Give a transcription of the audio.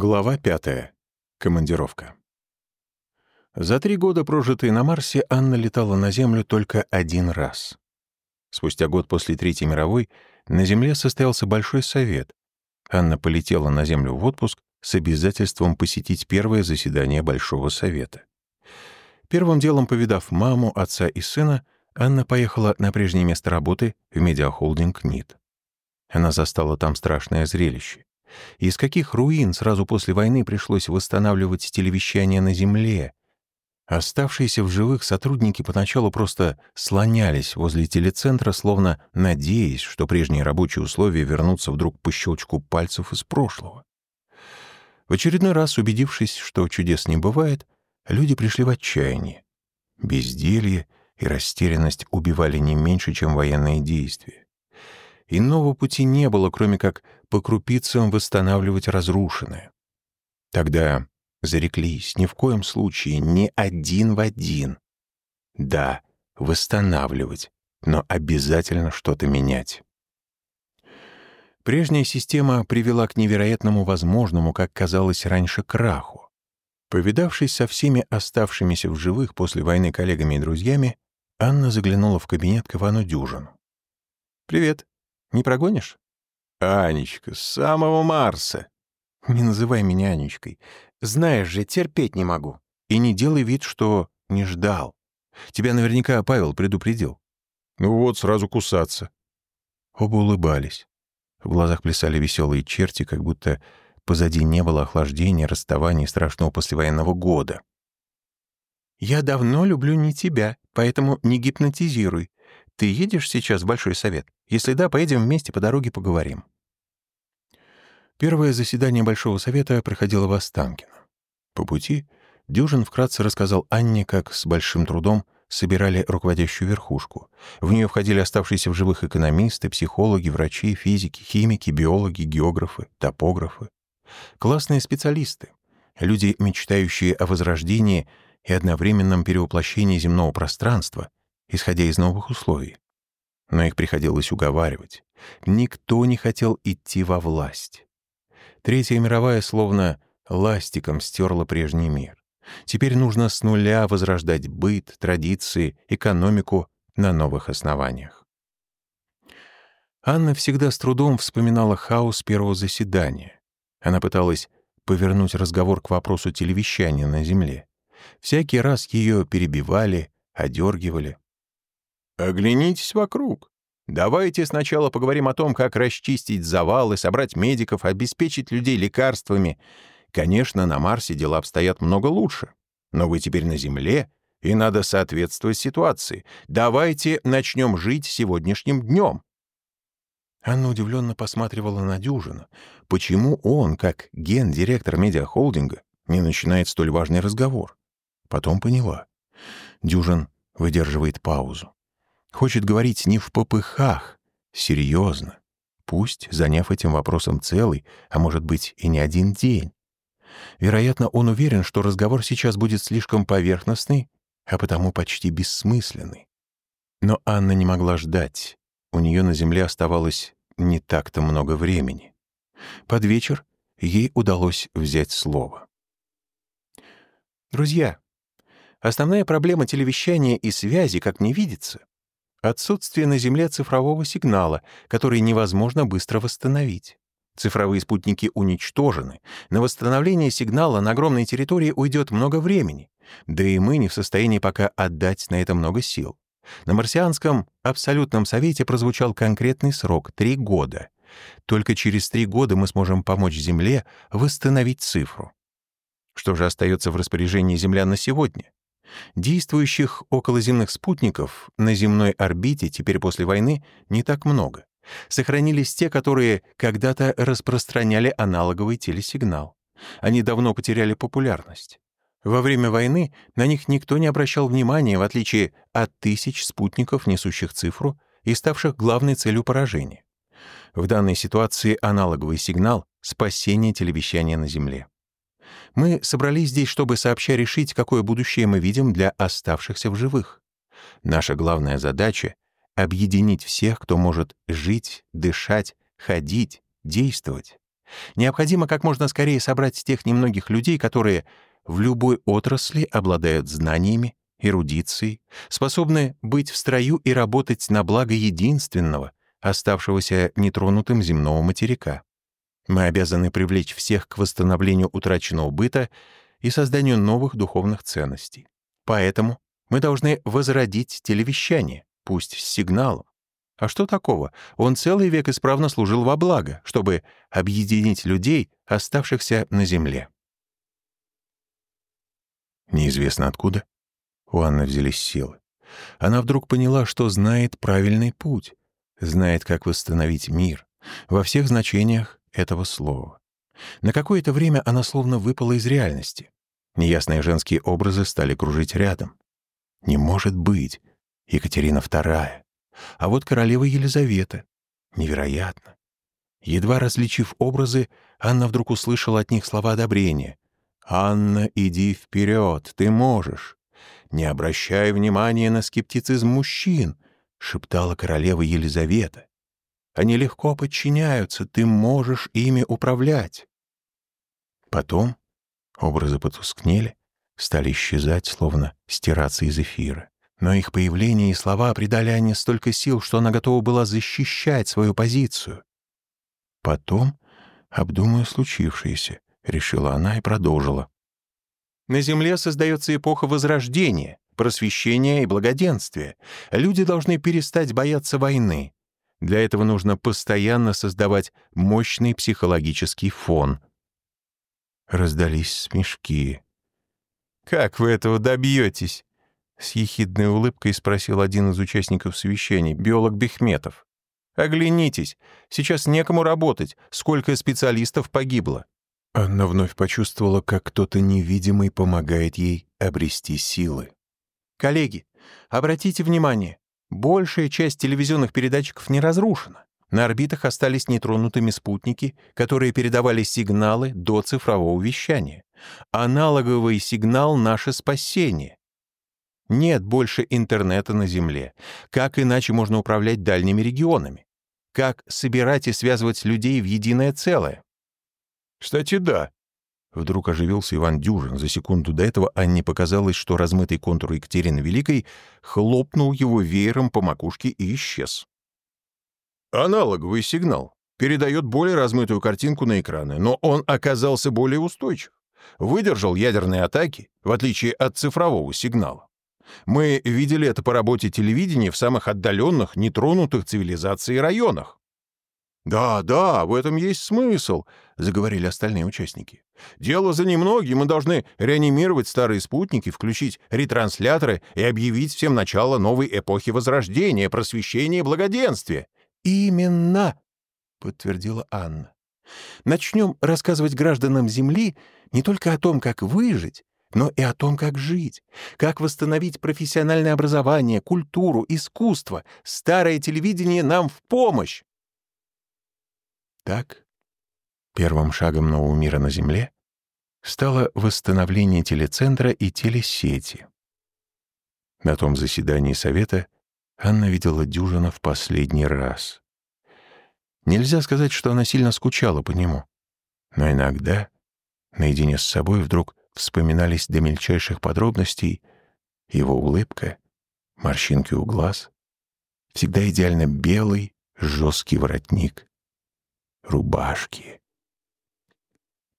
Глава пятая. Командировка. За три года, прожитые на Марсе, Анна летала на Землю только один раз. Спустя год после Третьей мировой на Земле состоялся Большой совет. Анна полетела на Землю в отпуск с обязательством посетить первое заседание Большого совета. Первым делом, повидав маму, отца и сына, Анна поехала на прежнее место работы в медиахолдинг НИТ. Она застала там страшное зрелище. Из каких руин сразу после войны пришлось восстанавливать телевещание на Земле? Оставшиеся в живых сотрудники поначалу просто слонялись возле телецентра, словно надеясь, что прежние рабочие условия вернутся вдруг по щелчку пальцев из прошлого. В очередной раз, убедившись, что чудес не бывает, люди пришли в отчаяние. Безделье и растерянность убивали не меньше, чем военные действия. Иного пути не было, кроме как по крупицам восстанавливать разрушенное. Тогда зареклись ни в коем случае не один в один. Да, восстанавливать, но обязательно что-то менять. Прежняя система привела к невероятному возможному, как казалось раньше, краху. Повидавшись со всеми оставшимися в живых после войны коллегами и друзьями, Анна заглянула в кабинет к Ивану Дюжину. «Привет», не прогонишь? Анечка, с самого Марса. Не называй меня Анечкой. Знаешь же, терпеть не могу. И не делай вид, что не ждал. Тебя наверняка Павел предупредил. Ну вот, сразу кусаться. Оба улыбались. В глазах плясали веселые черти, как будто позади не было охлаждения, расставания страшного послевоенного года. «Я давно люблю не тебя, поэтому не гипнотизируй. Ты едешь сейчас в Большой Совет? Если да, поедем вместе по дороге поговорим. Первое заседание Большого Совета проходило в Останкино. По пути Дюжин вкратце рассказал Анне, как с большим трудом собирали руководящую верхушку. В нее входили оставшиеся в живых экономисты, психологи, врачи, физики, химики, биологи, географы, топографы. Классные специалисты, люди, мечтающие о возрождении и одновременном перевоплощении земного пространства, исходя из новых условий. Но их приходилось уговаривать. Никто не хотел идти во власть. Третья мировая словно ластиком стерла прежний мир. Теперь нужно с нуля возрождать быт, традиции, экономику на новых основаниях. Анна всегда с трудом вспоминала хаос первого заседания. Она пыталась повернуть разговор к вопросу телевещания на Земле. Всякий раз ее перебивали, одергивали. Оглянитесь вокруг. Давайте сначала поговорим о том, как расчистить завалы, собрать медиков, обеспечить людей лекарствами. Конечно, на Марсе дела обстоят много лучше. Но вы теперь на Земле, и надо соответствовать ситуации. Давайте начнем жить сегодняшним днем. Анна удивленно посматривала на Дюжина. Почему он, как гендиректор медиахолдинга, не начинает столь важный разговор? Потом поняла. Дюжин выдерживает паузу. Хочет говорить не в попыхах, серьезно. Пусть, заняв этим вопросом целый, а может быть и не один день. Вероятно, он уверен, что разговор сейчас будет слишком поверхностный, а потому почти бессмысленный. Но Анна не могла ждать. У нее на земле оставалось не так-то много времени. Под вечер ей удалось взять слово. Друзья, основная проблема телевещания и связи, как мне видится, Отсутствие на Земле цифрового сигнала, который невозможно быстро восстановить. Цифровые спутники уничтожены. На восстановление сигнала на огромной территории уйдет много времени. Да и мы не в состоянии пока отдать на это много сил. На марсианском абсолютном совете прозвучал конкретный срок — три года. Только через три года мы сможем помочь Земле восстановить цифру. Что же остается в распоряжении землян на сегодня? Действующих околоземных спутников на земной орбите теперь после войны не так много. Сохранились те, которые когда-то распространяли аналоговый телесигнал. Они давно потеряли популярность. Во время войны на них никто не обращал внимания, в отличие от тысяч спутников, несущих цифру и ставших главной целью поражения. В данной ситуации аналоговый сигнал — спасение телевещания на Земле. Мы собрались здесь, чтобы сообща решить, какое будущее мы видим для оставшихся в живых. Наша главная задача — объединить всех, кто может жить, дышать, ходить, действовать. Необходимо как можно скорее собрать тех немногих людей, которые в любой отрасли обладают знаниями, эрудицией, способны быть в строю и работать на благо единственного, оставшегося нетронутым земного материка. Мы обязаны привлечь всех к восстановлению утраченного быта и созданию новых духовных ценностей. Поэтому мы должны возродить телевещание, пусть с сигналом. А что такого? Он целый век исправно служил во благо, чтобы объединить людей, оставшихся на земле. Неизвестно откуда у Анны взялись силы. Она вдруг поняла, что знает правильный путь, знает, как восстановить мир во всех значениях этого слова. На какое-то время она словно выпала из реальности. Неясные женские образы стали кружить рядом. Не может быть. Екатерина II. А вот королева Елизавета. Невероятно. Едва различив образы, Анна вдруг услышала от них слова одобрения. «Анна, иди вперед, ты можешь!» «Не обращай внимания на скептицизм мужчин», — шептала королева Елизавета. «Они легко подчиняются, ты можешь ими управлять». Потом образы потускнели, стали исчезать, словно стираться из эфира. Но их появление и слова придали Анне столько сил, что она готова была защищать свою позицию. Потом, обдумая случившееся, решила она и продолжила. На Земле создается эпоха Возрождения, просвещения и благоденствия. Люди должны перестать бояться войны. Для этого нужно постоянно создавать мощный психологический фон. Раздались смешки. «Как вы этого добьетесь?» С ехидной улыбкой спросил один из участников совещаний, биолог Бехметов. «Оглянитесь, сейчас некому работать, сколько специалистов погибло». Анна вновь почувствовала, как кто-то невидимый помогает ей обрести силы. «Коллеги, обратите внимание, большая часть телевизионных передатчиков не разрушена. На орбитах остались нетронутыми спутники, которые передавали сигналы до цифрового вещания. Аналоговый сигнал — наше спасение. Нет больше интернета на Земле. Как иначе можно управлять дальними регионами? Как собирать и связывать людей в единое целое? «Кстати, да». Вдруг оживился Иван Дюжин. За секунду до этого Анне показалось, что размытый контур Екатерины Великой хлопнул его веером по макушке и исчез. Аналоговый сигнал передает более размытую картинку на экраны, но он оказался более устойчив. Выдержал ядерные атаки, в отличие от цифрового сигнала. Мы видели это по работе телевидения в самых отдаленных, нетронутых цивилизацией районах. «Да, да, в этом есть смысл», — заговорили остальные участники. «Дело за немногим, мы должны реанимировать старые спутники, включить ретрансляторы и объявить всем начало новой эпохи Возрождения, просвещения и благоденствия». «Именно», — подтвердила Анна. «Начнем рассказывать гражданам Земли не только о том, как выжить, но и о том, как жить, как восстановить профессиональное образование, культуру, искусство. Старое телевидение нам в помощь. Так, первым шагом нового мира на Земле стало восстановление телецентра и телесети. На том заседании Совета Анна видела Дюжина в последний раз. Нельзя сказать, что она сильно скучала по нему, но иногда, наедине с собой, вдруг вспоминались до мельчайших подробностей его улыбка, морщинки у глаз, всегда идеально белый, жесткий воротник, рубашки.